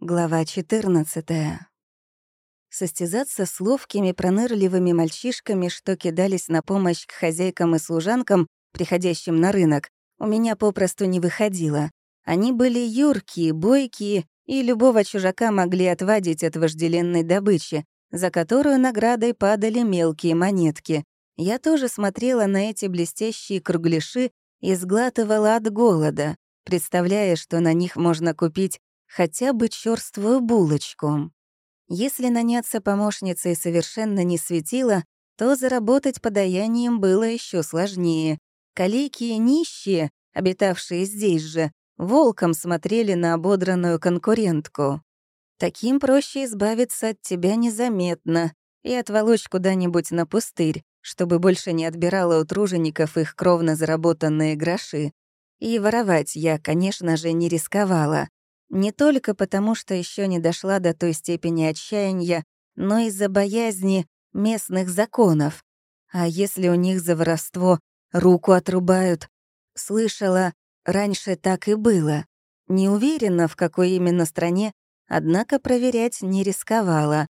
Глава 14. Состязаться с ловкими, пронырливыми мальчишками, что кидались на помощь к хозяйкам и служанкам, приходящим на рынок, у меня попросту не выходило. Они были юркие, бойкие, и любого чужака могли отвадить от вожделенной добычи, за которую наградой падали мелкие монетки. Я тоже смотрела на эти блестящие кругляши и сглатывала от голода, представляя, что на них можно купить хотя бы чёрствую булочку. Если наняться помощницей совершенно не светило, то заработать подаянием было еще сложнее. Калейки и нищие, обитавшие здесь же, волком смотрели на ободранную конкурентку. Таким проще избавиться от тебя незаметно и отволочь куда-нибудь на пустырь, чтобы больше не отбирала у тружеников их кровно заработанные гроши. И воровать я, конечно же, не рисковала. Не только потому, что еще не дошла до той степени отчаяния, но из-за боязни местных законов. А если у них за воровство руку отрубают? Слышала, раньше так и было. Не уверена, в какой именно стране, однако проверять не рисковала.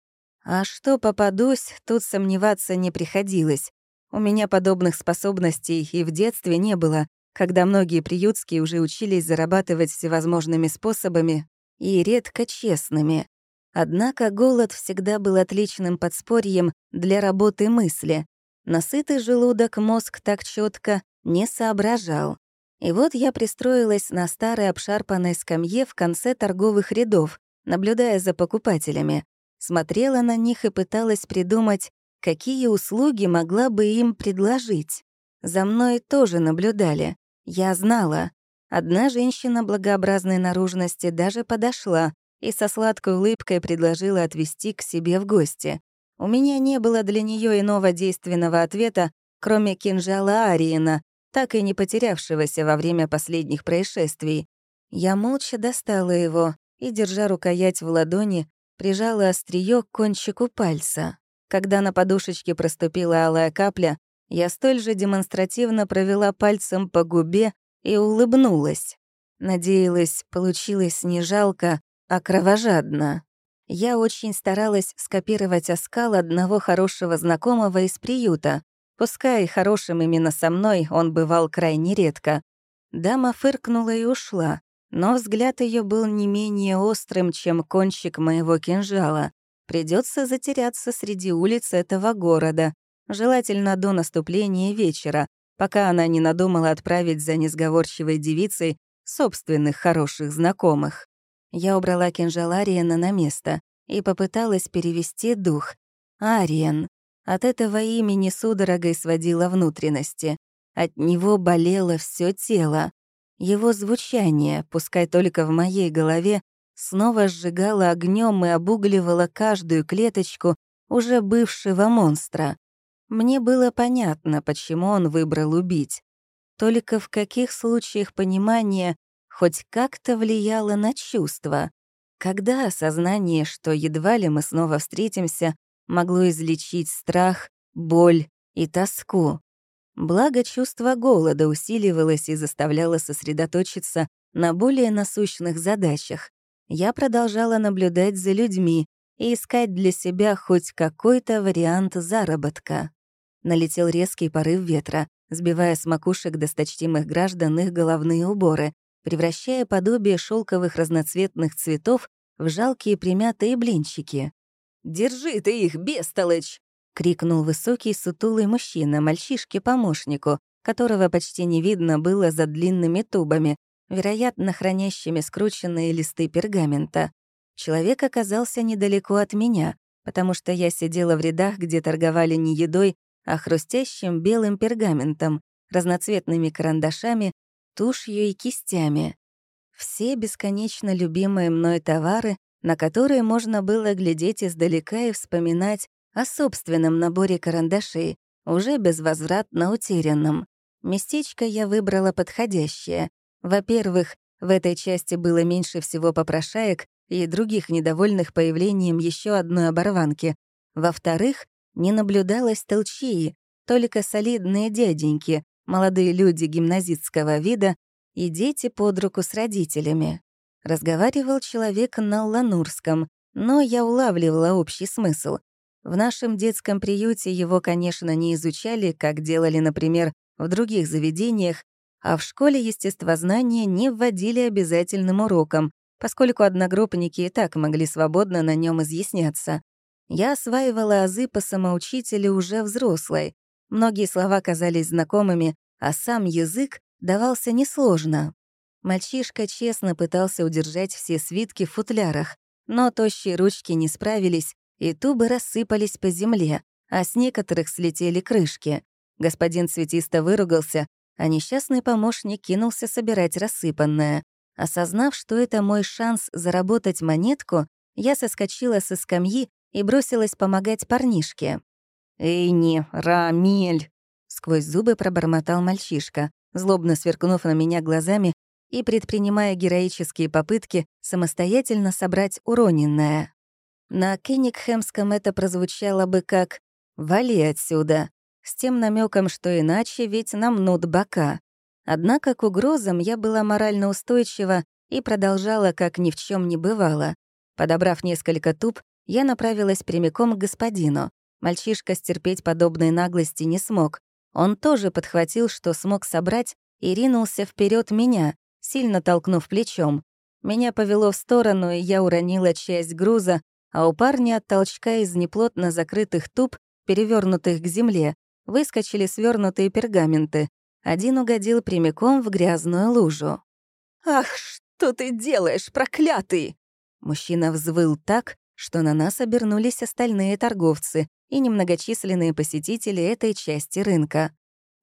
А что попадусь, тут сомневаться не приходилось. У меня подобных способностей и в детстве не было, когда многие приютские уже учились зарабатывать всевозможными способами и редко честными. Однако голод всегда был отличным подспорьем для работы мысли. Насытый желудок мозг так четко не соображал. И вот я пристроилась на старой обшарпанной скамье в конце торговых рядов, наблюдая за покупателями. Смотрела на них и пыталась придумать, какие услуги могла бы им предложить. За мной тоже наблюдали. Я знала. Одна женщина благообразной наружности даже подошла и со сладкой улыбкой предложила отвезти к себе в гости. У меня не было для нее иного действенного ответа, кроме кинжала Ариена, так и не потерявшегося во время последних происшествий. Я молча достала его и, держа рукоять в ладони, прижала острие к кончику пальца. Когда на подушечке проступила алая капля, я столь же демонстративно провела пальцем по губе и улыбнулась. Надеялась, получилось не жалко, а кровожадно. Я очень старалась скопировать оскал одного хорошего знакомого из приюта. Пускай хорошим именно со мной он бывал крайне редко. Дама фыркнула и ушла, но взгляд ее был не менее острым, чем кончик моего кинжала. Придется затеряться среди улиц этого города, желательно до наступления вечера, пока она не надумала отправить за несговорчивой девицей собственных хороших знакомых. Я убрала кинжал Ариена на место и попыталась перевести дух. Ариен. От этого имени судорогой сводило внутренности. От него болело все тело. Его звучание, пускай только в моей голове, снова сжигало огнем и обугливало каждую клеточку уже бывшего монстра. Мне было понятно, почему он выбрал убить. Только в каких случаях понимание хоть как-то влияло на чувства? Когда осознание, что едва ли мы снова встретимся, могло излечить страх, боль и тоску? Благо, чувство голода усиливалось и заставляло сосредоточиться на более насущных задачах. Я продолжала наблюдать за людьми и искать для себя хоть какой-то вариант заработка налетел резкий порыв ветра, сбивая с макушек досточтимых граждан их головные уборы, превращая подобие шелковых разноцветных цветов в жалкие примятые блинчики. «Держи ты их, бестолочь!» — крикнул высокий сутулый мужчина мальчишке-помощнику, которого почти не видно было за длинными тубами, вероятно, хранящими скрученные листы пергамента. Человек оказался недалеко от меня, потому что я сидела в рядах, где торговали не едой, а хрустящим белым пергаментом, разноцветными карандашами, тушью и кистями. Все бесконечно любимые мной товары, на которые можно было глядеть издалека и вспоминать о собственном наборе карандашей, уже безвозвратно утерянном. Местечко я выбрала подходящее. Во-первых, в этой части было меньше всего попрошаек и других недовольных появлением еще одной оборванки. Во-вторых, не наблюдалось толчии, только солидные дяденьки, молодые люди гимназистского вида и дети под руку с родителями. Разговаривал человек на ланурском, но я улавливала общий смысл. В нашем детском приюте его, конечно, не изучали, как делали, например, в других заведениях, а в школе естествознания не вводили обязательным уроком, поскольку одногруппники и так могли свободно на нем изъясняться. Я осваивала азы по самоучителю уже взрослой. Многие слова казались знакомыми, а сам язык давался несложно. Мальчишка честно пытался удержать все свитки в футлярах, но тощие ручки не справились, и тубы рассыпались по земле, а с некоторых слетели крышки. Господин Цветисто выругался, а несчастный помощник кинулся собирать рассыпанное. Осознав, что это мой шанс заработать монетку, я соскочила со скамьи и бросилась помогать парнишке. «Эй, не, Рамель!» — сквозь зубы пробормотал мальчишка, злобно сверкнув на меня глазами и предпринимая героические попытки самостоятельно собрать уроненное. На Кенигхэмском это прозвучало бы как «Вали отсюда», с тем намеком, что иначе ведь намнут бока. Однако к угрозам я была морально устойчива и продолжала, как ни в чем не бывало. Подобрав несколько туп, я направилась прямиком к господину. Мальчишка стерпеть подобной наглости не смог. Он тоже подхватил, что смог собрать, и ринулся вперед меня, сильно толкнув плечом. Меня повело в сторону, и я уронила часть груза, а у парня от толчка из неплотно закрытых туб, перевернутых к земле, выскочили свернутые пергаменты. Один угодил прямиком в грязную лужу. «Ах, что ты делаешь, проклятый!» Мужчина взвыл так, что на нас обернулись остальные торговцы и немногочисленные посетители этой части рынка.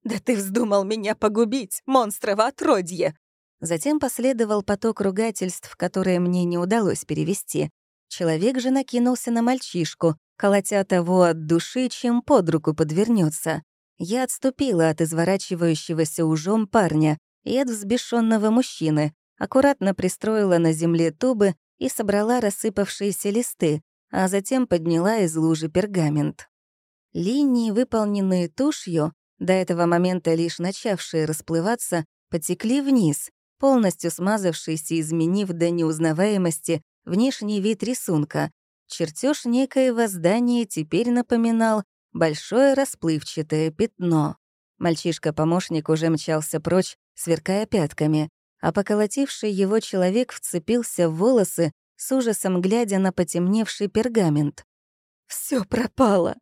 «Да ты вздумал меня погубить, монстрово отродье! Затем последовал поток ругательств, которые мне не удалось перевести. Человек же накинулся на мальчишку, колотя того от души, чем под руку подвернется. Я отступила от изворачивающегося ужом парня и от взбешенного мужчины, аккуратно пристроила на земле тубы и собрала рассыпавшиеся листы, а затем подняла из лужи пергамент. Линии, выполненные тушью, до этого момента лишь начавшие расплываться, потекли вниз, полностью смазавшись и изменив до неузнаваемости внешний вид рисунка. Чертеж некоего здания теперь напоминал большое расплывчатое пятно. Мальчишка-помощник уже мчался прочь, сверкая пятками, а поколотивший его человек вцепился в волосы, с ужасом глядя на потемневший пергамент. Все пропало.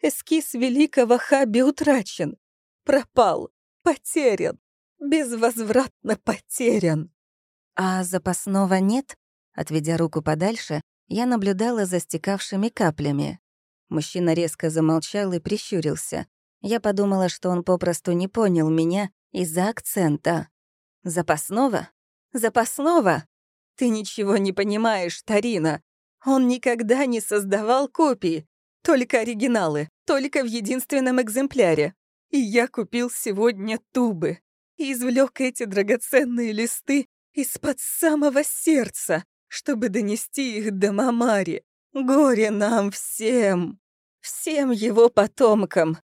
Эскиз великого Хаби утрачен. Пропал. Потерян безвозвратно потерян. А запасного нет? Отведя руку подальше, я наблюдала за стекавшими каплями. Мужчина резко замолчал и прищурился. Я подумала, что он попросту не понял меня из-за акцента. «Запасного? Запасного? Ты ничего не понимаешь, Тарина. Он никогда не создавал копии. Только оригиналы, только в единственном экземпляре. И я купил сегодня тубы и извлек эти драгоценные листы из-под самого сердца, чтобы донести их до Мамари. Горе нам всем, всем его потомкам.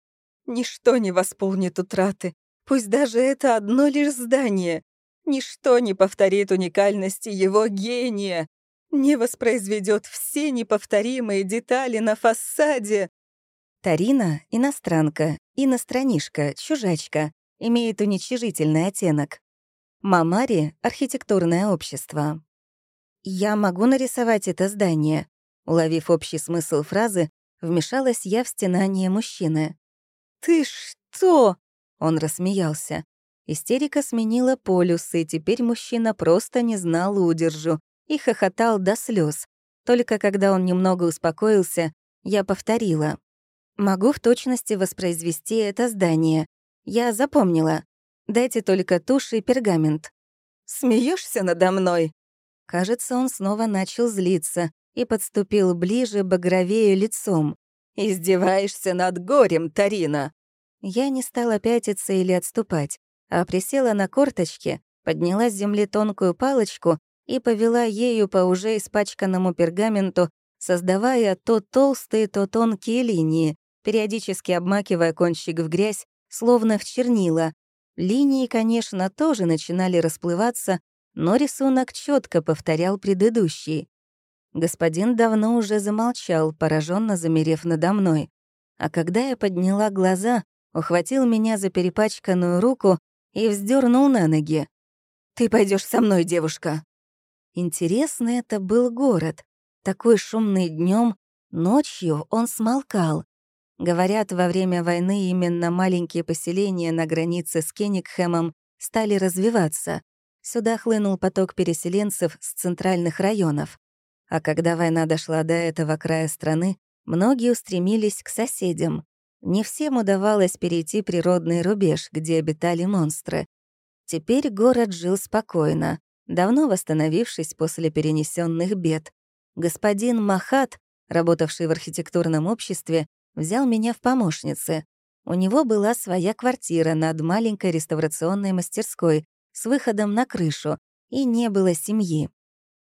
Ничто не восполнит утраты, пусть даже это одно лишь здание. Ничто не повторит уникальности его гения, не воспроизведет все неповторимые детали на фасаде. Тарина — иностранка, иностранишка, чужачка, имеет уничижительный оттенок. Мамари — архитектурное общество. «Я могу нарисовать это здание», уловив общий смысл фразы, вмешалась я в стенание мужчины. «Ты что?» — он рассмеялся. Истерика сменила полюсы, и теперь мужчина просто не знал удержу и хохотал до слез. Только когда он немного успокоился, я повторила. «Могу в точности воспроизвести это здание, я запомнила. Дайте только тушь и пергамент. Смеешься надо мной?» Кажется, он снова начал злиться и подступил ближе, багровее лицом. «Издеваешься над горем, Тарина!» Я не стала пятиться или отступать, а присела на корточки, подняла с земли тонкую палочку и повела ею по уже испачканному пергаменту, создавая то толстые, то тонкие линии, периодически обмакивая кончик в грязь словно в чернила. Линии, конечно, тоже начинали расплываться, но рисунок четко повторял предыдущий. Господин давно уже замолчал, пораженно замерев надо мной. А когда я подняла глаза, ухватил меня за перепачканную руку и вздернул на ноги. «Ты пойдешь со мной, девушка!» Интересный это был город. Такой шумный днем, ночью он смолкал. Говорят, во время войны именно маленькие поселения на границе с Кенигхэмом стали развиваться. Сюда хлынул поток переселенцев с центральных районов. А когда война дошла до этого края страны, многие устремились к соседям. Не всем удавалось перейти природный рубеж, где обитали монстры. Теперь город жил спокойно, давно восстановившись после перенесенных бед. Господин Махат, работавший в архитектурном обществе, взял меня в помощницы. У него была своя квартира над маленькой реставрационной мастерской с выходом на крышу, и не было семьи.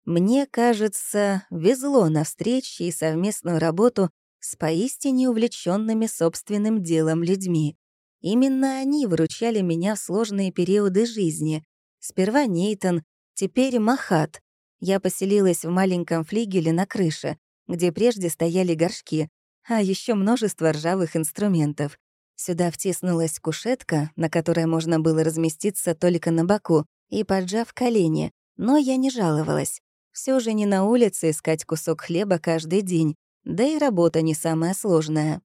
Мне кажется, везло на встречи и совместную работу с поистине увлеченными собственным делом людьми. Именно они выручали меня в сложные периоды жизни. Сперва Нейтон, теперь Махат. Я поселилась в маленьком флигеле на крыше, где прежде стояли горшки, а еще множество ржавых инструментов. Сюда втиснулась кушетка, на которой можно было разместиться только на боку, и поджав колени, но я не жаловалась. Все же не на улице искать кусок хлеба каждый день, да и работа не самая сложная.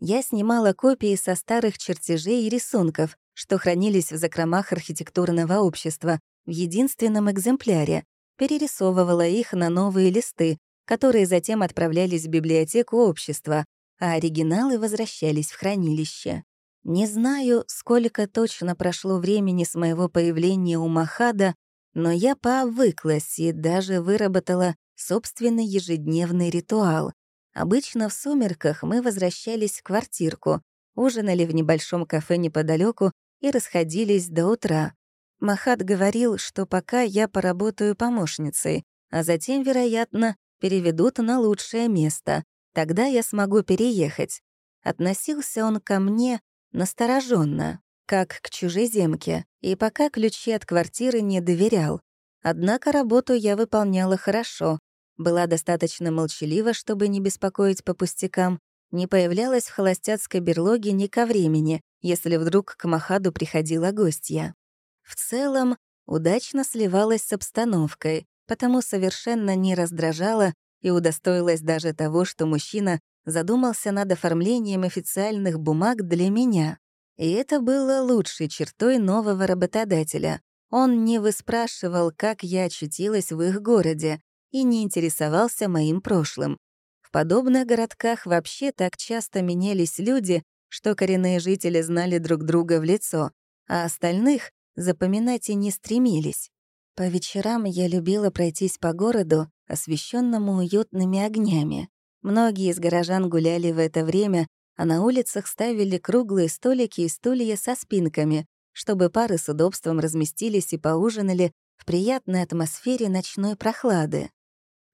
Я снимала копии со старых чертежей и рисунков, что хранились в закромах архитектурного общества, в единственном экземпляре, перерисовывала их на новые листы, которые затем отправлялись в библиотеку общества, а оригиналы возвращались в хранилище. Не знаю, сколько точно прошло времени с моего появления у Махада, но я пообвыклась и даже выработала собственный ежедневный ритуал. Обычно в сумерках мы возвращались в квартирку, ужинали в небольшом кафе неподалеку и расходились до утра. Махат говорил, что пока я поработаю помощницей, а затем, вероятно, переведут на лучшее место. Тогда я смогу переехать. Относился он ко мне настороженно, как к чужеземке, и пока ключи от квартиры не доверял. Однако работу я выполняла хорошо, была достаточно молчалива, чтобы не беспокоить по пустякам, не появлялась в холостяцкой берлоге ни ко времени, если вдруг к Махаду приходила гостья. В целом, удачно сливалась с обстановкой, потому совершенно не раздражала и удостоилась даже того, что мужчина задумался над оформлением официальных бумаг для меня. И это было лучшей чертой нового работодателя. Он не выспрашивал, как я очутилась в их городе, и не интересовался моим прошлым. В подобных городках вообще так часто менялись люди, что коренные жители знали друг друга в лицо, а остальных запоминать и не стремились. По вечерам я любила пройтись по городу, освещенному уютными огнями. Многие из горожан гуляли в это время, а на улицах ставили круглые столики и стулья со спинками, чтобы пары с удобством разместились и поужинали в приятной атмосфере ночной прохлады.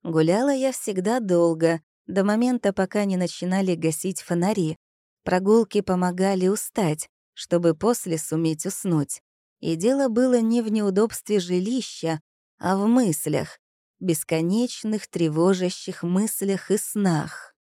Гуляла я всегда долго, до момента, пока не начинали гасить фонари. Прогулки помогали устать, чтобы после суметь уснуть. И дело было не в неудобстве жилища, а в мыслях, бесконечных тревожащих мыслях и снах,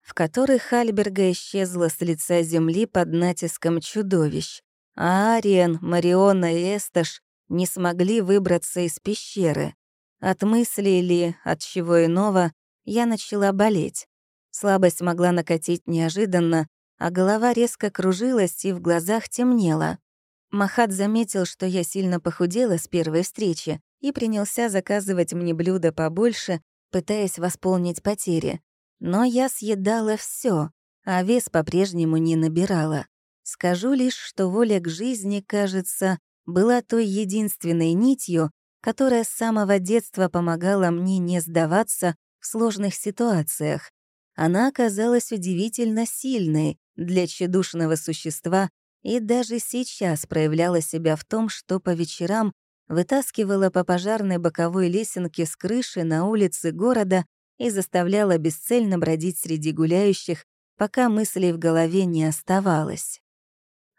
в которых Хальберга исчезла с лица земли под натиском чудовищ, а Ариен, Мариона и Эсташ не смогли выбраться из пещеры. От мысли или от чего иного я начала болеть. Слабость могла накатить неожиданно, а голова резко кружилась и в глазах темнело. Махат заметил, что я сильно похудела с первой встречи и принялся заказывать мне блюда побольше, пытаясь восполнить потери. Но я съедала все, а вес по-прежнему не набирала. Скажу лишь, что воля к жизни, кажется, была той единственной нитью, которая с самого детства помогала мне не сдаваться в сложных ситуациях. Она оказалась удивительно сильной для тщедушного существа и даже сейчас проявляла себя в том, что по вечерам вытаскивала по пожарной боковой лесенке с крыши на улице города и заставляла бесцельно бродить среди гуляющих, пока мыслей в голове не оставалось.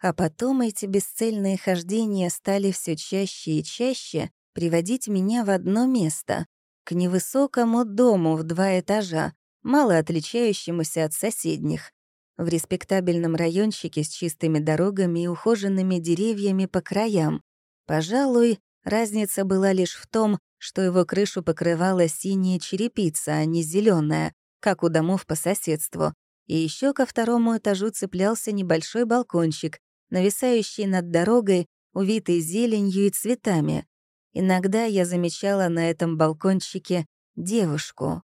А потом эти бесцельные хождения стали все чаще и чаще, приводить меня в одно место, к невысокому дому в два этажа, мало отличающемуся от соседних, в респектабельном райончике с чистыми дорогами и ухоженными деревьями по краям. Пожалуй, разница была лишь в том, что его крышу покрывала синяя черепица, а не зеленая, как у домов по соседству. И еще ко второму этажу цеплялся небольшой балкончик, нависающий над дорогой, увитый зеленью и цветами. Иногда я замечала на этом балкончике девушку.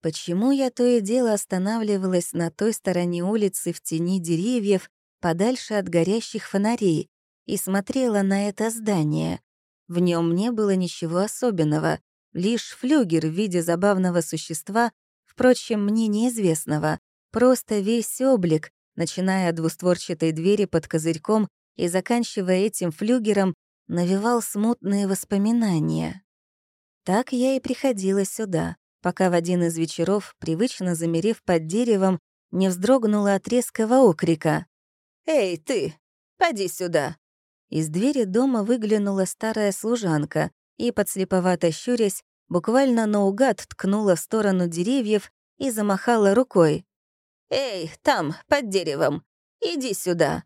Почему я то и дело останавливалась на той стороне улицы в тени деревьев, подальше от горящих фонарей, и смотрела на это здание? В нем не было ничего особенного, лишь флюгер в виде забавного существа, впрочем, мне неизвестного, просто весь облик, начиная от двустворчатой двери под козырьком и заканчивая этим флюгером, навевал смутные воспоминания. Так я и приходила сюда, пока в один из вечеров, привычно замерев под деревом, не вздрогнула от резкого окрика. «Эй, ты! Поди сюда!» Из двери дома выглянула старая служанка и, подслеповато щурясь, буквально наугад ткнула в сторону деревьев и замахала рукой. «Эй, там, под деревом! Иди сюда!»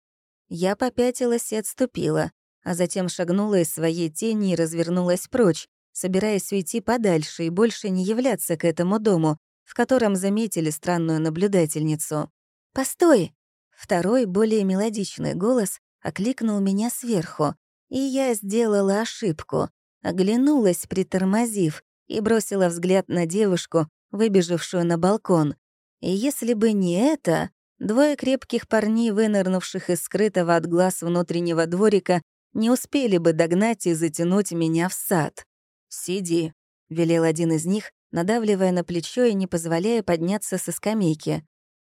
Я попятилась и отступила, а затем шагнула из своей тени и развернулась прочь, собираясь уйти подальше и больше не являться к этому дому, в котором заметили странную наблюдательницу. «Постой!» Второй, более мелодичный голос окликнул меня сверху, и я сделала ошибку, оглянулась, притормозив, и бросила взгляд на девушку, выбежавшую на балкон. И если бы не это, двое крепких парней, вынырнувших из скрытого от глаз внутреннего дворика, не успели бы догнать и затянуть меня в сад. «Сиди», — велел один из них, надавливая на плечо и не позволяя подняться со скамейки.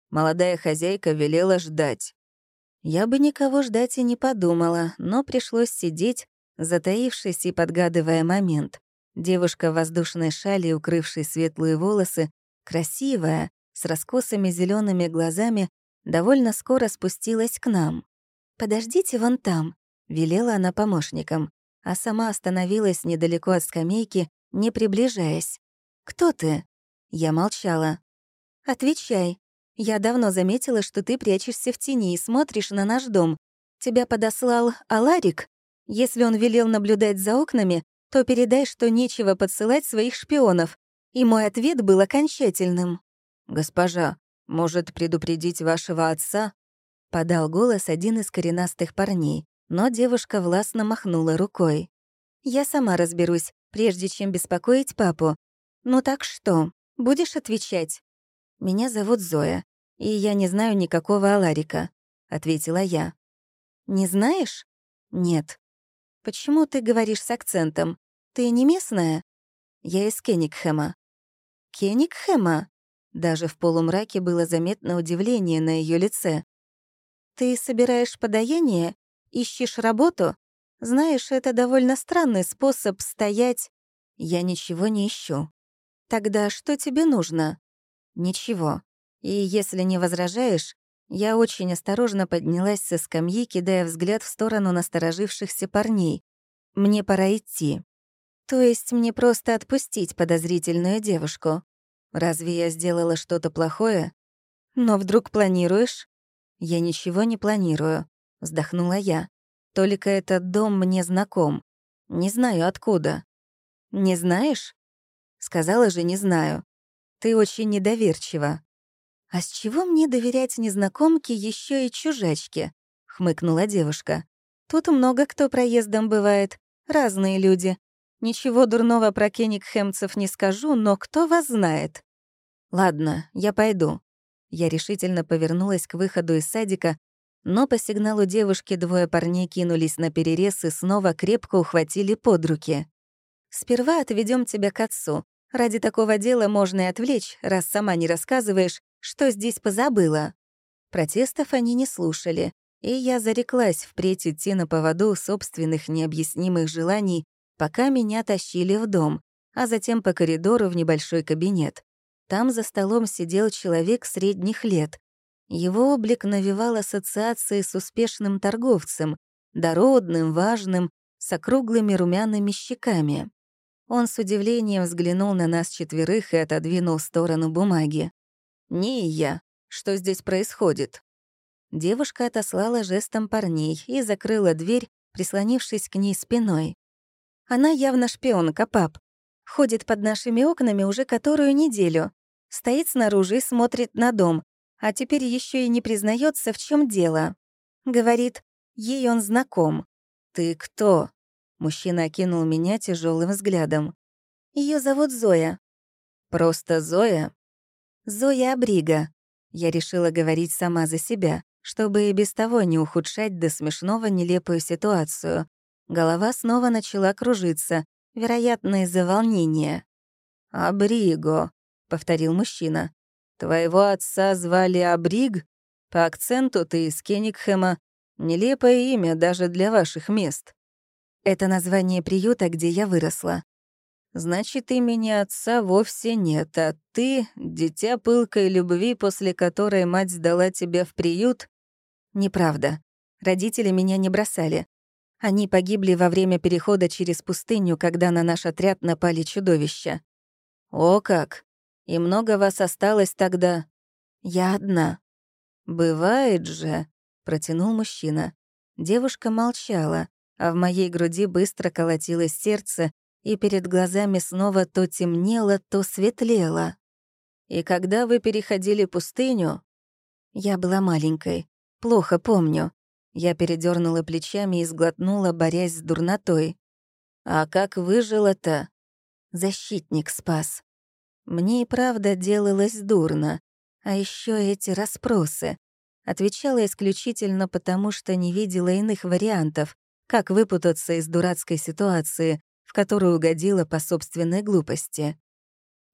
Молодая хозяйка велела ждать. Я бы никого ждать и не подумала, но пришлось сидеть, затаившись и подгадывая момент. Девушка в воздушной шали, укрывшей светлые волосы, красивая, с раскосыми зелеными глазами, довольно скоро спустилась к нам. «Подождите вон там», — велела она помощникам, а сама остановилась недалеко от скамейки, не приближаясь. «Кто ты?» Я молчала. «Отвечай. Я давно заметила, что ты прячешься в тени и смотришь на наш дом. Тебя подослал Аларик? Если он велел наблюдать за окнами, то передай, что нечего подсылать своих шпионов». И мой ответ был окончательным. «Госпожа, может предупредить вашего отца?» — подал голос один из коренастых парней но девушка властно махнула рукой. «Я сама разберусь, прежде чем беспокоить папу. Ну так что, будешь отвечать?» «Меня зовут Зоя, и я не знаю никакого Аларика», — ответила я. «Не знаешь?» «Нет». «Почему ты говоришь с акцентом? Ты не местная?» «Я из Кенигхэма». «Кенигхэма?» Даже в полумраке было заметно удивление на ее лице. «Ты собираешь подаяние Ищешь работу? Знаешь, это довольно странный способ стоять. Я ничего не ищу. Тогда что тебе нужно? Ничего. И если не возражаешь, я очень осторожно поднялась со скамьи, кидая взгляд в сторону насторожившихся парней. Мне пора идти. То есть мне просто отпустить подозрительную девушку. Разве я сделала что-то плохое? Но вдруг планируешь? Я ничего не планирую вздохнула я. Только этот дом мне знаком. Не знаю откуда. Не знаешь? Сказала же, не знаю. Ты очень недоверчива. А с чего мне доверять незнакомке еще и чужачке? хмыкнула девушка. Тут много кто проездом бывает, разные люди. Ничего дурного про кеникхемцев не скажу, но кто вас знает? Ладно, я пойду. Я решительно повернулась к выходу из садика, но по сигналу девушки двое парней кинулись на перерез и снова крепко ухватили под руки. «Сперва отведем тебя к отцу. Ради такого дела можно и отвлечь, раз сама не рассказываешь, что здесь позабыла». Протестов они не слушали, и я зареклась впредь идти на поводу собственных необъяснимых желаний, пока меня тащили в дом, а затем по коридору в небольшой кабинет. Там за столом сидел человек средних лет, его облик навевал ассоциации с успешным торговцем, дородным, важным, с округлыми румяными щеками. Он с удивлением взглянул на нас четверых и отодвинул в сторону бумаги. «Не я. Что здесь происходит?» Девушка отослала жестом парней и закрыла дверь, прислонившись к ней спиной. «Она явно шпионка, пап. Ходит под нашими окнами уже которую неделю. Стоит снаружи и смотрит на дом, а теперь еще и не признается, в чем дело. Говорит, ей он знаком. «Ты кто?» Мужчина окинул меня тяжелым взглядом. Ее зовут Зоя. Просто Зоя? Зоя Абрига. Я решила говорить сама за себя, чтобы и без того не ухудшать до смешного нелепую ситуацию. Голова снова начала кружиться, вероятно, из-за волнения. «Абриго», — повторил мужчина. «Твоего отца звали Абриг? По акценту ты из Кенигхэма. Нелепое имя даже для ваших мест». Это название приюта, где я выросла. Значит, имени отца вовсе нет, а ты — дитя пылкой любви, после которой мать сдала тебя в приют? Неправда. Родители меня не бросали. Они погибли во время перехода через пустыню, когда на наш отряд напали чудовища. О как! И много вас осталось тогда? Я одна. Бывает же, протянул мужчина. Девушка молчала, а в моей груди быстро колотилось сердце, и перед глазами снова то темнело, то светлело. И когда вы переходили пустыню... Я была маленькой, плохо помню. Я передернула плечами и сглотнула, борясь с дурнотой. А как выжила-то? Защитник спас. Мне и правда делалось дурно. А еще эти расспросы. Отвечала исключительно потому, что не видела иных вариантов, как выпутаться из дурацкой ситуации, в которую угодила по собственной глупости.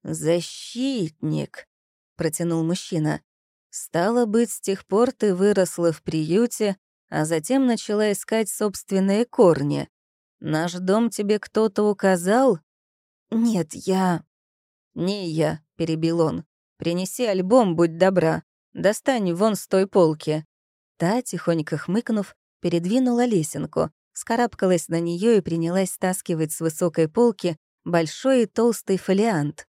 «Защитник», — протянул мужчина. «Стало быть, с тех пор ты выросла в приюте, а затем начала искать собственные корни. Наш дом тебе кто-то указал?» «Нет, я...» «Не я», — перебил он. «Принеси альбом, будь добра. Достань вон с той полки». Та, тихонько хмыкнув, передвинула лесенку, скарабкалась на нее и принялась стаскивать с высокой полки большой и толстый фолиант.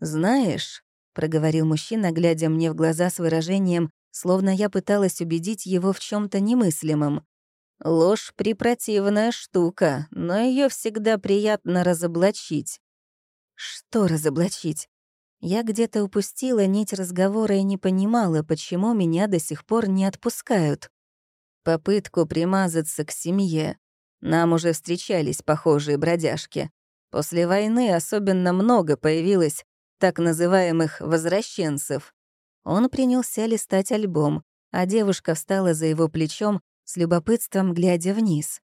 «Знаешь», — проговорил мужчина, глядя мне в глаза с выражением, словно я пыталась убедить его в чем то немыслимом. «Ложь — припротивная штука, но ее всегда приятно разоблачить». «Что разоблачить?» Я где-то упустила нить разговора и не понимала, почему меня до сих пор не отпускают попытку примазаться к семье. Нам уже встречались похожие бродяжки. После войны особенно много появилось так называемых «возвращенцев». Он принялся листать альбом, а девушка встала за его плечом с любопытством, глядя вниз.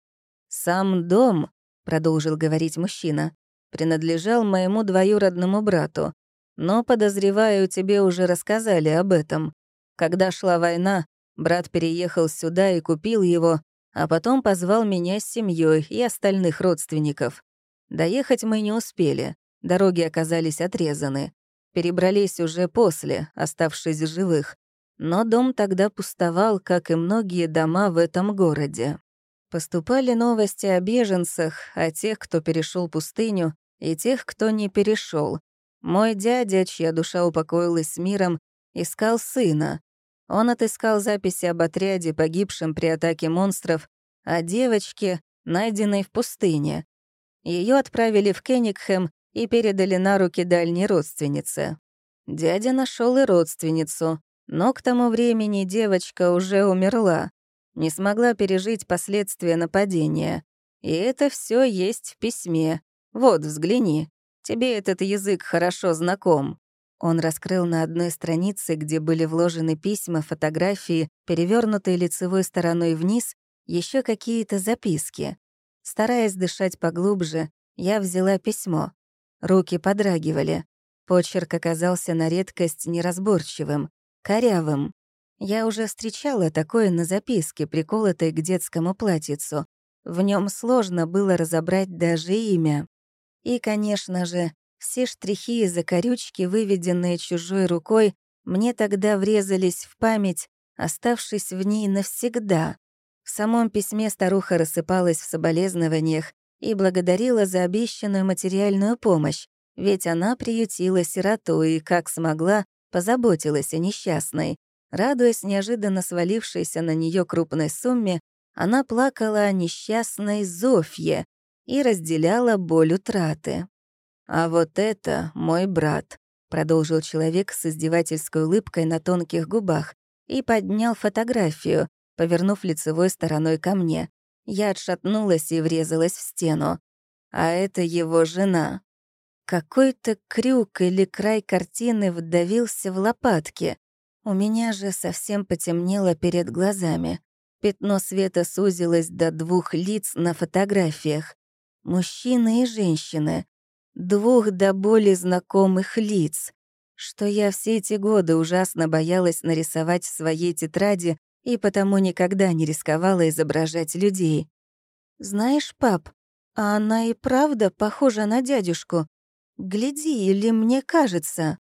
«Сам дом», — продолжил говорить мужчина, «принадлежал моему двоюродному брату. Но, подозреваю, тебе уже рассказали об этом. Когда шла война, Брат переехал сюда и купил его, а потом позвал меня с семьей и остальных родственников. Доехать мы не успели, дороги оказались отрезаны. Перебрались уже после, оставшись живых. Но дом тогда пустовал, как и многие дома в этом городе. Поступали новости о беженцах, о тех, кто перешел пустыню, и тех, кто не перешел. Мой дядя, чья душа упокоилась с миром, искал сына, он отыскал записи об отряде, погибшем при атаке монстров, о девочке, найденной в пустыне. Ее отправили в Кенигхэм и передали на руки дальней родственнице. Дядя нашел и родственницу, но к тому времени девочка уже умерла, не смогла пережить последствия нападения. И это все есть в письме. Вот, взгляни. Тебе этот язык хорошо знаком. Он раскрыл на одной странице, где были вложены письма, фотографии, перевернутые лицевой стороной вниз, еще какие-то записки. Стараясь дышать поглубже, я взяла письмо. Руки подрагивали. Почерк оказался на редкость неразборчивым, корявым. Я уже встречала такое на записке, приколотой к детскому платьицу. В нем сложно было разобрать даже имя. И, конечно же, все штрихи и закорючки, выведенные чужой рукой, мне тогда врезались в память, оставшись в ней навсегда. В самом письме старуха рассыпалась в соболезнованиях, и благодарила за обещанную материальную помощь, ведь она приютила сироту и, как смогла, позаботилась о несчастной. Радуясь неожиданно свалившейся на нее крупной сумме, она плакала о несчастной Зофье и разделяла боль утраты. «А вот это мой брат», — продолжил человек с издевательской улыбкой на тонких губах и поднял фотографию, повернув лицевой стороной ко мне. Я отшатнулась и врезалась в стену. А это его жена. Какой-то крюк или край картины вдавился в лопатки. У меня же совсем потемнело перед глазами. Пятно света сузилось до двух лиц на фотографиях. Мужчины и женщины. Двух до боли знакомых лиц. Что я все эти годы ужасно боялась нарисовать в своей тетради и потому никогда не рисковала изображать людей. «Знаешь, пап, а она и правда похожа на дядюшку. Гляди, или мне кажется?»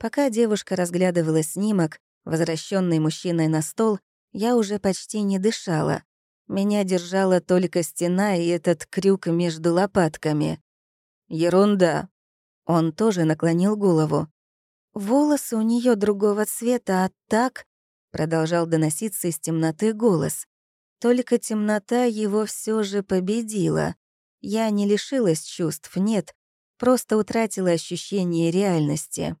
Пока девушка разглядывала снимок, возвращенный мужчиной на стол, я уже почти не дышала. Меня держала только стена и этот крюк между лопатками. «Ерунда». Он тоже наклонил голову. «Волосы у нее другого цвета, а так...» Продолжал доноситься из темноты голос. Только темнота его все же победила. Я не лишилась чувств, нет, просто утратила ощущение реальности.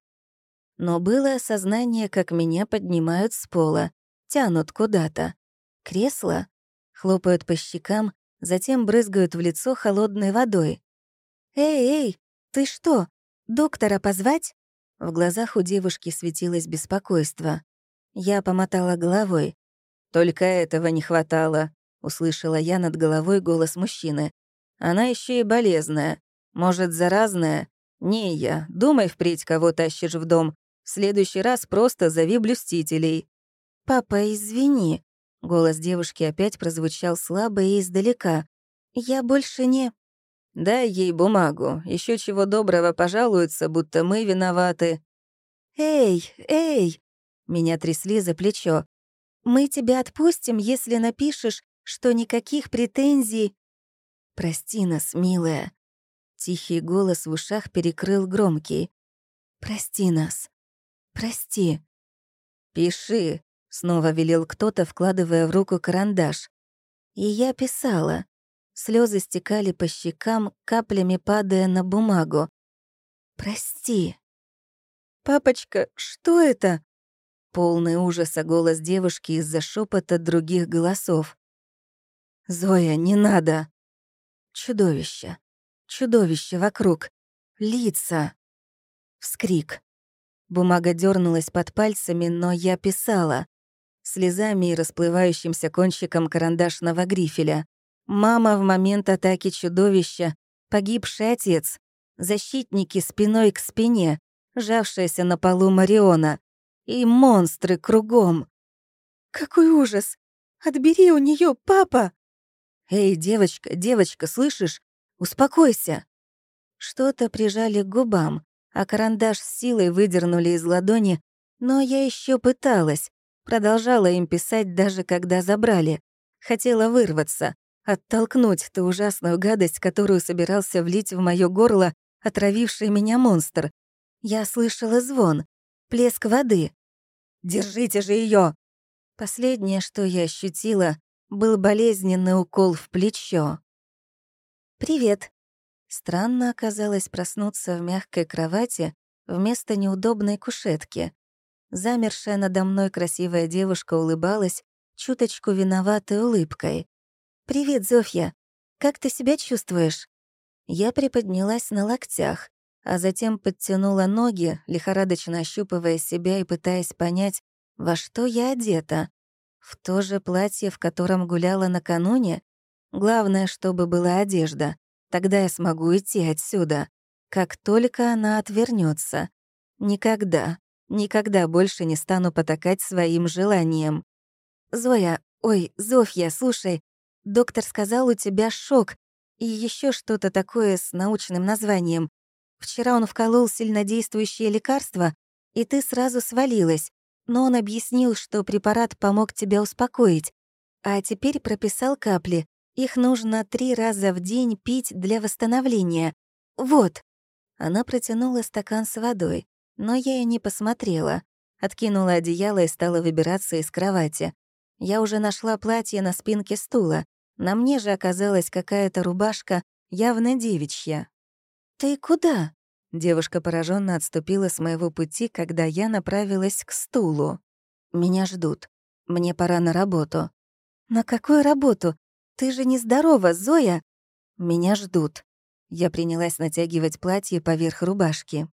Но было осознание, как меня поднимают с пола, тянут куда-то. Кресло? Хлопают по щекам, затем брызгают в лицо холодной водой. «Эй, эй, ты что, доктора позвать?» В глазах у девушки светилось беспокойство. Я помотала головой. «Только этого не хватало», — услышала я над головой голос мужчины. «Она еще и болезная. Может, заразная? Не я. Думай впредь, кого тащишь в дом. В следующий раз просто зови блюстителей». «Папа, извини», — голос девушки опять прозвучал слабо и издалека. «Я больше не...» «Дай ей бумагу. Еще чего доброго пожалуются, будто мы виноваты». «Эй, эй!» Меня трясли за плечо. «Мы тебя отпустим, если напишешь, что никаких претензий...» «Прости нас, милая». Тихий голос в ушах перекрыл громкий. «Прости нас. Прости». «Пиши», — снова велел кто-то, вкладывая в руку карандаш. И я писала. Слезы стекали по щекам, каплями падая на бумагу. «Прости». «Папочка, что это?» Полный ужаса голос девушки из-за шепота других голосов. «Зоя, не надо!» Чудовище. Чудовище вокруг. Лица. Вскрик. Бумага дернулась под пальцами, но я писала. Слезами и расплывающимся кончиком карандашного грифеля. Мама в момент атаки чудовища, погибший отец, защитники спиной к спине, жавшаяся на полу Мариона и монстры кругом. Какой ужас! Отбери у нее, папа! Эй, девочка, девочка, слышишь? Успокойся. Что-то прижали к губам, а карандаш с силой выдернули из ладони, но я еще пыталась, продолжала им писать даже когда забрали. Хотела вырваться, оттолкнуть ту ужасную гадость, которую собирался влить в моё горло отравивший меня монстр. Я слышала звон, плеск воды. «Держите же ее! Последнее, что я ощутила, был болезненный укол в плечо. «Привет!» Странно оказалось проснуться в мягкой кровати вместо неудобной кушетки. Замершая надо мной красивая девушка улыбалась чуточку виноватой улыбкой. «Привет, Зофья. Как ты себя чувствуешь?» Я приподнялась на локтях, а затем подтянула ноги, лихорадочно ощупывая себя и пытаясь понять, во что я одета. В то же платье, в котором гуляла накануне? Главное, чтобы была одежда. Тогда я смогу идти отсюда. Как только она отвернется. Никогда, никогда больше не стану потакать своим желаниям. «Зоя, ой, Зофья, слушай, Доктор сказал, у тебя шок и еще что-то такое с научным названием. Вчера он вколол сильнодействующее лекарство, и ты сразу свалилась, но он объяснил, что препарат помог тебя успокоить, а теперь прописал капли, Их нужно три раза в день пить для восстановления. Вот». Она протянула стакан с водой, но я и не посмотрела. Откинула одеяло и стала выбираться из кровати. Я уже нашла платье на спинке стула. На мне же оказалась какая-то рубашка, явно девичья. «Ты куда?» Девушка пораженно отступила с моего пути, когда я направилась к стулу. «Меня ждут. Мне пора на работу». «На какую работу? Ты же нездорова, Зоя!» «Меня ждут». Я принялась натягивать платье поверх рубашки.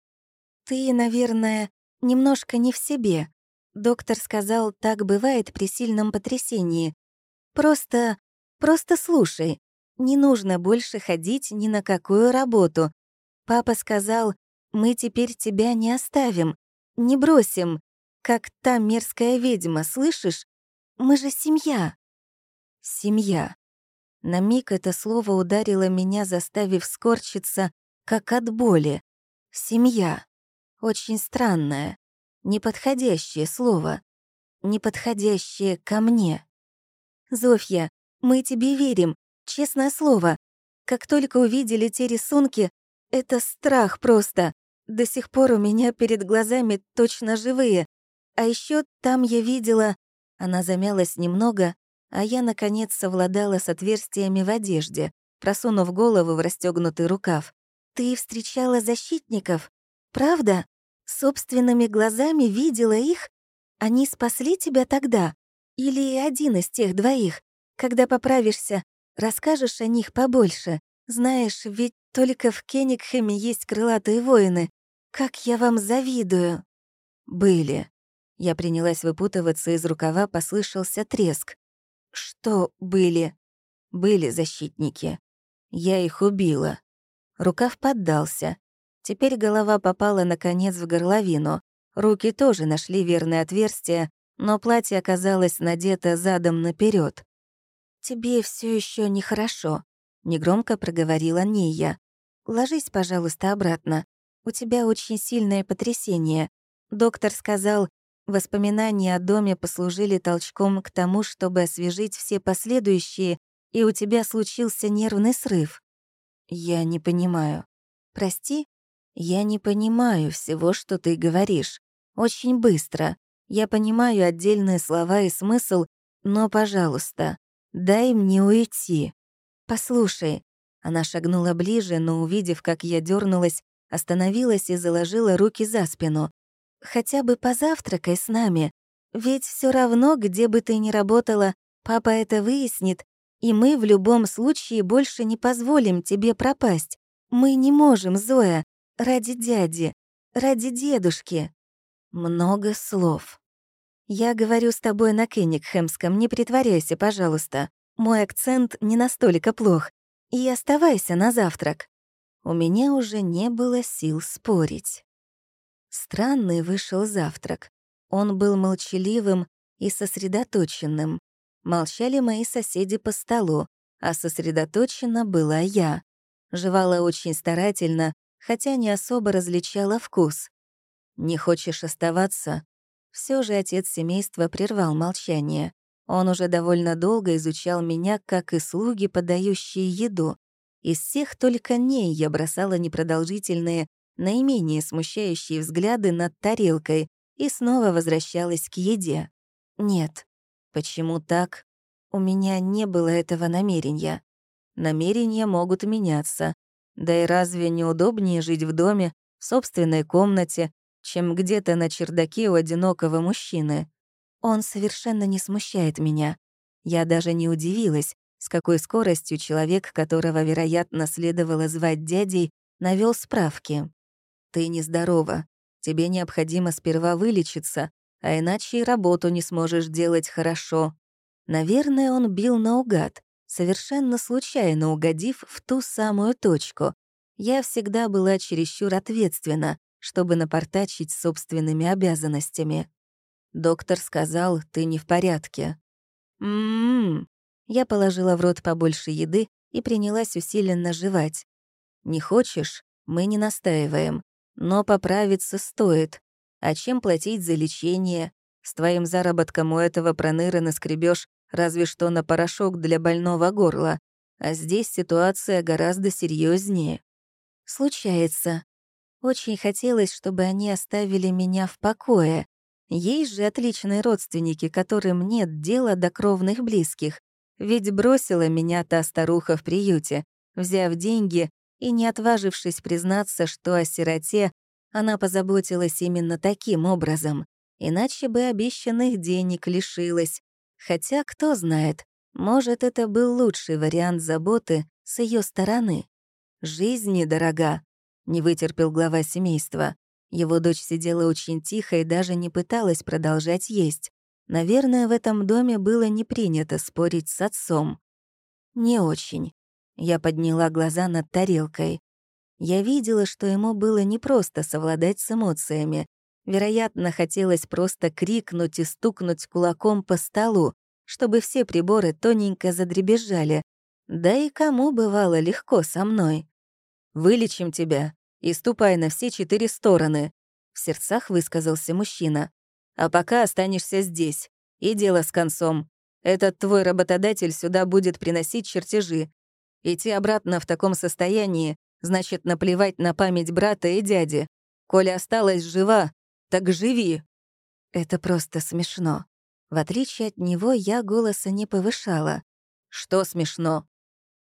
«Ты, наверное, немножко не в себе. Доктор сказал, так бывает при сильном потрясении. Просто, просто слушай. Не нужно больше ходить ни на какую работу. Папа сказал, мы теперь тебя не оставим, не бросим, как та мерзкая ведьма, слышишь? Мы же семья. Семья. На миг это слово ударило меня, заставив скорчиться, как от боли. Семья. Очень странное, неподходящее слово. Неподходящее ко мне. Зофья, мы тебе верим, честное слово. Как только увидели те рисунки, это страх просто. До сих пор у меня перед глазами точно живые. А еще там я видела... Она замялась немного, а я, наконец, совладала с отверстиями в одежде, просунув голову в расстегнутый рукав. «Ты встречала защитников? Правда? Собственными глазами видела их? Они спасли тебя тогда? Или один из тех двоих? Когда поправишься, расскажешь о них побольше. Знаешь, ведь только в Кенигхэме есть крылатые воины. Как я вам завидую!» «Были». Я принялась выпутываться из рукава, послышался треск. «Что были?» «Были защитники. Я их убила». Рукав поддался. Теперь голова попала, наконец, в горловину. Руки тоже нашли верное отверстие, но платье оказалось надето задом наперед. «Тебе все еще нехорошо», — негромко проговорила Ния. Ложись, пожалуйста, обратно. У тебя очень сильное потрясение. Доктор сказал, воспоминания о доме послужили толчком к тому, чтобы освежить все последующие, и у тебя случился нервный срыв. Я не понимаю. Прости? Я не понимаю всего, что ты говоришь. Очень быстро. Я понимаю отдельные слова и смысл, но, пожалуйста, дай мне уйти. Послушай, она шагнула ближе, но, увидев, как я дернулась, остановилась и заложила руки за спину. «Хотя бы позавтракай с нами. Ведь все равно, где бы ты ни работала, папа это выяснит, и мы в любом случае больше не позволим тебе пропасть. Мы не можем, Зоя, ради дяди, ради дедушки». Много слов. «Я говорю с тобой на Кенигхэмском, не притворяйся, пожалуйста. Мой акцент не настолько плох и оставайся на завтрак. У меня уже не было сил спорить. Странный вышел завтрак. Он был молчаливым и сосредоточенным. Молчали мои соседи по столу, а сосредоточена была я. Жевала очень старательно, хотя не особо различала вкус. «Не хочешь оставаться?» Все же отец семейства прервал молчание. Он уже довольно долго изучал меня, как и слуги, подающие еду. Из всех только ней я бросала непродолжительные, наименее смущающие взгляды над тарелкой и снова возвращалась к еде. Нет. Почему так? У меня не было этого намерения. Намерения могут меняться. Да и разве неудобнее жить в доме, в собственной комнате, чем где-то на чердаке у одинокого мужчины? Он совершенно не смущает меня. Я даже не удивилась, с какой скоростью человек, которого, вероятно, следовало звать дядей, навел справки. «Ты нездорова. Тебе необходимо сперва вылечиться, а иначе и работу не сможешь делать хорошо». Наверное, он бил наугад, совершенно случайно угодив в ту самую точку. Я всегда была чересчур ответственна, чтобы напортачить собственными обязанностями. Доктор сказал, ты не в порядке. Мм. Я положила в рот побольше еды и принялась усиленно жевать. Не хочешь? Мы не настаиваем. Но поправиться стоит. А чем платить за лечение? С твоим заработком у этого проныра наскребешь разве что на порошок для больного горла. а здесь ситуация гораздо серьезнее. Случается. Очень хотелось, чтобы они оставили меня в покое. Есть же отличные родственники, которым нет дела до кровных близких. Ведь бросила меня та старуха в приюте, взяв деньги и не отважившись признаться, что о сироте она позаботилась именно таким образом. Иначе бы обещанных денег лишилась. Хотя, кто знает, может, это был лучший вариант заботы с ее стороны. «Жизнь дорога», — не вытерпел глава семейства. Его дочь сидела очень тихо и даже не пыталась продолжать есть. Наверное, в этом доме было не принято спорить с отцом. Не очень. Я подняла глаза над тарелкой. Я видела, что ему было непросто совладать с эмоциями. Вероятно, хотелось просто крикнуть и стукнуть кулаком по столу, чтобы все приборы тоненько задребезжали. Да и кому бывало легко со мной. «Вылечим тебя и ступай на все четыре стороны», — в сердцах высказался мужчина. А пока останешься здесь. И дело с концом. Этот твой работодатель сюда будет приносить чертежи. Идти обратно в таком состоянии значит наплевать на память брата и дяди. Коля осталась жива, так живи. Это просто смешно. В отличие от него, я голоса не повышала. Что смешно?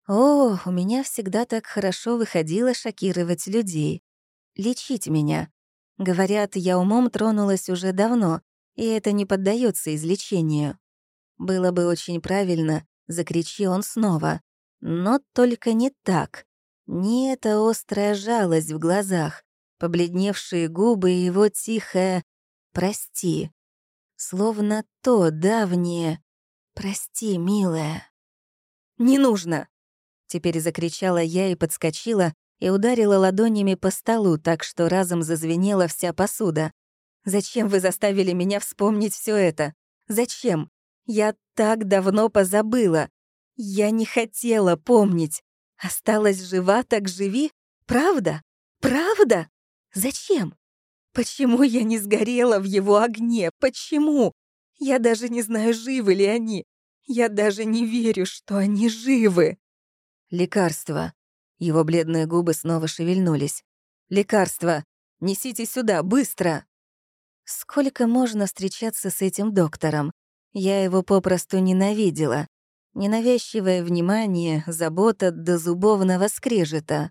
О, у меня всегда так хорошо выходило шокировать людей. Лечить меня. Говорят, я умом тронулась уже давно, и это не поддается излечению. Было бы очень правильно, закричи он снова. Но только не так. Не эта острая жалость в глазах, побледневшие губы и его тихое «прости». Словно то давнее «прости, милая». «Не нужно!» Теперь закричала я и подскочила, и ударила ладонями по столу, так что разом зазвенела вся посуда. «Зачем вы заставили меня вспомнить все это? Зачем? Я так давно позабыла. Я не хотела помнить. Осталась жива, так живи? Правда? Правда? Зачем? Почему я не сгорела в его огне? Почему? Я даже не знаю, живы ли они. Я даже не верю, что они живы. Лекарство. Его бледные губы снова шевельнулись. «Лекарство! Несите сюда, быстро!» Сколько можно встречаться с этим доктором? Я его попросту ненавидела. Ненавязчивое внимание, забота до зубовного скрежета.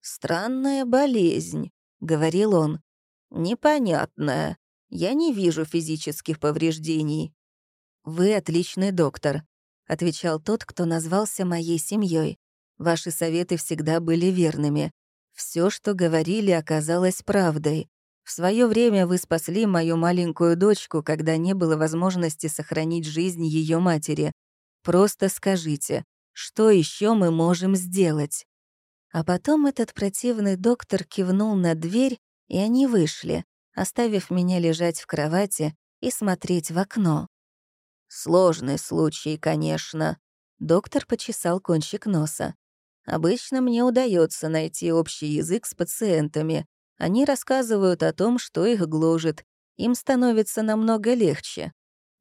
«Странная болезнь», — говорил он. «Непонятная. Я не вижу физических повреждений». «Вы отличный доктор», — отвечал тот, кто назвался моей семьей. Ваши советы всегда были верными. Все, что говорили, оказалось правдой. В свое время вы спасли мою маленькую дочку, когда не было возможности сохранить жизнь ее матери. Просто скажите, что еще мы можем сделать?» А потом этот противный доктор кивнул на дверь, и они вышли, оставив меня лежать в кровати и смотреть в окно. «Сложный случай, конечно», — доктор почесал кончик носа. Обычно мне удается найти общий язык с пациентами. Они рассказывают о том, что их гложет. Им становится намного легче.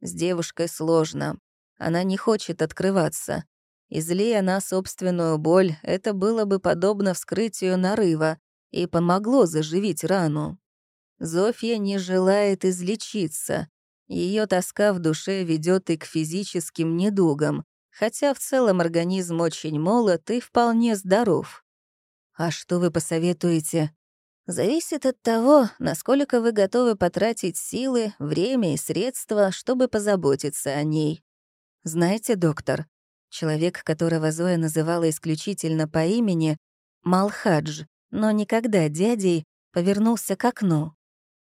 С девушкой сложно. Она не хочет открываться. Изли она собственную боль, это было бы подобно вскрытию нарыва и помогло заживить рану. Зофья не желает излечиться. Ее тоска в душе ведет и к физическим недугам хотя в целом организм очень молод и вполне здоров. А что вы посоветуете? Зависит от того, насколько вы готовы потратить силы, время и средства, чтобы позаботиться о ней. Знаете, доктор, человек, которого Зоя называла исключительно по имени, Малхадж, но никогда дядей, повернулся к окну.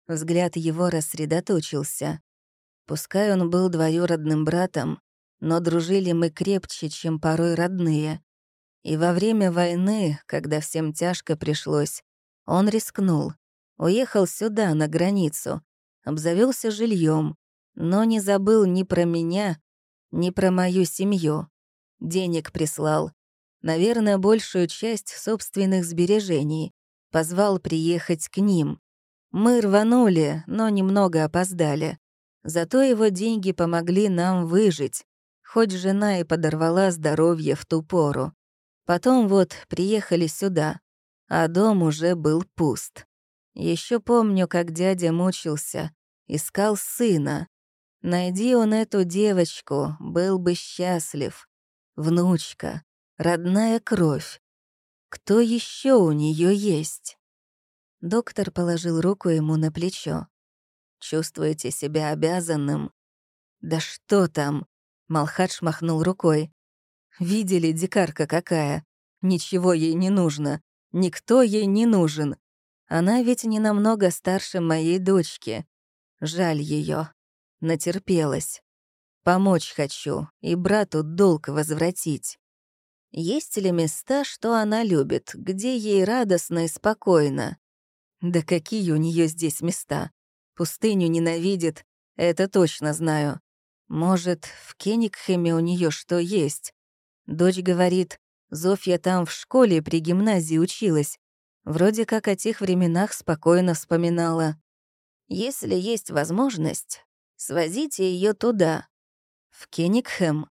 Взгляд его рассредоточился. Пускай он был двоюродным братом, но дружили мы крепче, чем порой родные. И во время войны, когда всем тяжко пришлось, он рискнул. Уехал сюда, на границу, обзавелся жильем, но не забыл ни про меня, ни про мою семью. Денег прислал. Наверное, большую часть собственных сбережений. Позвал приехать к ним. Мы рванули, но немного опоздали. Зато его деньги помогли нам выжить. хоть жена и подорвала здоровье в ту пору. Потом вот приехали сюда, а дом уже был пуст. Еще помню, как дядя мучился, искал сына. Найди он эту девочку, был бы счастлив. Внучка, родная кровь. Кто еще у нее есть? Доктор положил руку ему на плечо. Чувствуете себя обязанным? Да что там? Малхадж махнул рукой. Видели, дикарка какая? Ничего ей не нужно. Никто ей не нужен. Она ведь не намного старше моей дочки. Жаль ее. Натерпелась. Помочь хочу и брату долг возвратить. Есть ли места, что она любит, где ей радостно и спокойно? Да какие у нее здесь места? Пустыню ненавидит, это точно знаю. Может, в Кенигхэме у нее что есть? Дочь говорит, Зофья там в школе при гимназии училась. Вроде как о тех временах спокойно вспоминала. Если есть возможность, свозите ее туда, в Кенигхэм.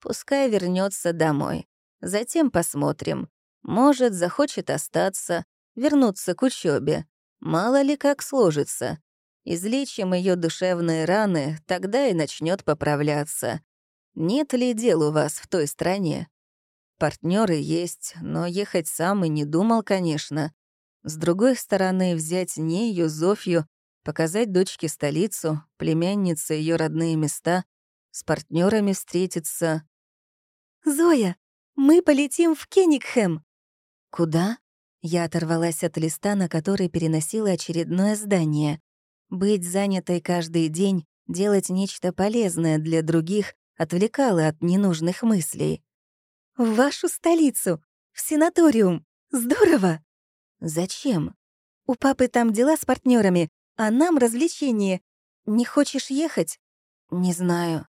Пускай вернется домой. Затем посмотрим. Может, захочет остаться, вернуться к учебе. Мало ли как сложится. Излечим ее душевные раны, тогда и начнет поправляться. Нет ли дел у вас в той стране? Партнеры есть, но ехать сам и не думал, конечно. С другой стороны, взять Нею, Зофью, показать дочке столицу, племяннице ее родные места, с партнерами встретиться. «Зоя, мы полетим в Кенигхэм!» «Куда?» Я оторвалась от листа, на который переносила очередное здание. Быть занятой каждый день, делать нечто полезное для других отвлекало от ненужных мыслей. «В вашу столицу! В сенаториум! Здорово!» «Зачем?» «У папы там дела с партнерами, а нам развлечение. Не хочешь ехать?» «Не знаю».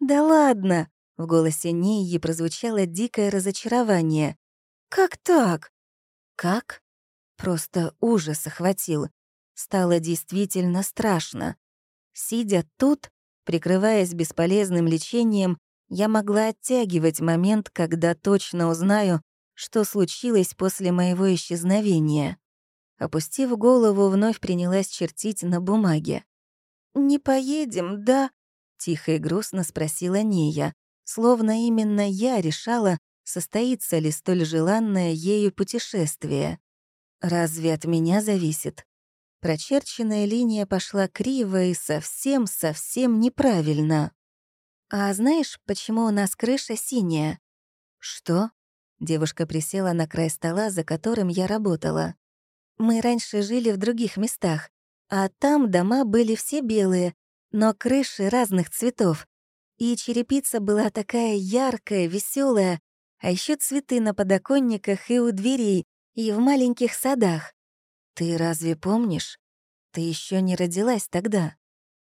«Да ладно!» — в голосе Неи прозвучало дикое разочарование. «Как так?» «Как?» Просто ужас охватил. Стало действительно страшно. Сидя тут, прикрываясь бесполезным лечением, я могла оттягивать момент, когда точно узнаю, что случилось после моего исчезновения. Опустив голову, вновь принялась чертить на бумаге. «Не поедем, да?» — тихо и грустно спросила Нея, словно именно я решала, состоится ли столь желанное ею путешествие. «Разве от меня зависит?» Прочерченная линия пошла криво и совсем-совсем неправильно. «А знаешь, почему у нас крыша синяя?» «Что?» Девушка присела на край стола, за которым я работала. «Мы раньше жили в других местах, а там дома были все белые, но крыши разных цветов. И черепица была такая яркая, веселая, а еще цветы на подоконниках и у дверей, и в маленьких садах. «Ты разве помнишь? Ты еще не родилась тогда?»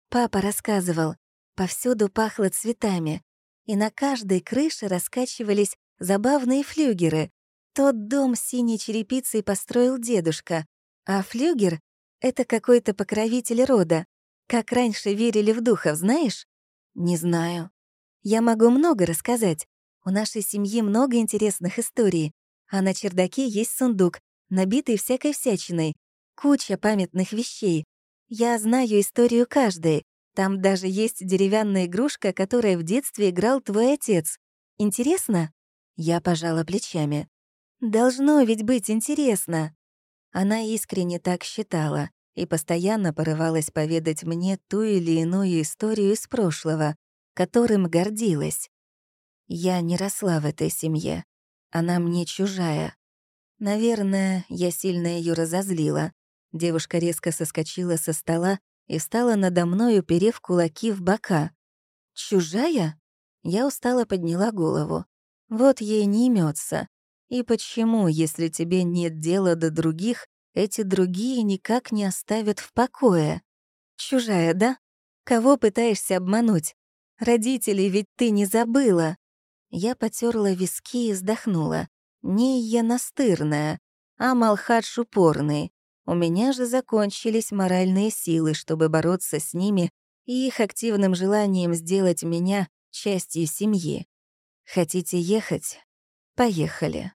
Папа рассказывал. Повсюду пахло цветами, и на каждой крыше раскачивались забавные флюгеры. Тот дом с синей черепицей построил дедушка, а флюгер — это какой-то покровитель рода. Как раньше верили в духов, знаешь? Не знаю. Я могу много рассказать. У нашей семьи много интересных историй. А на чердаке есть сундук, набитый всякой всячиной, куча памятных вещей. Я знаю историю каждой. Там даже есть деревянная игрушка, которой в детстве играл твой отец. Интересно?» Я пожала плечами. «Должно ведь быть интересно». Она искренне так считала и постоянно порывалась поведать мне ту или иную историю из прошлого, которым гордилась. Я не росла в этой семье. Она мне чужая. Наверное, я сильно ее разозлила. Девушка резко соскочила со стола и встала надо мной, уперев кулаки в бока. «Чужая?» Я устало подняла голову. Вот ей не имется. И почему, если тебе нет дела до других, эти другие никак не оставят в покое? Чужая, да? Кого пытаешься обмануть? Родителей ведь ты не забыла. Я потерла виски и вздохнула. Не я настырная, а Малхадж упорный. У меня же закончились моральные силы, чтобы бороться с ними и их активным желанием сделать меня частью семьи. Хотите ехать? Поехали.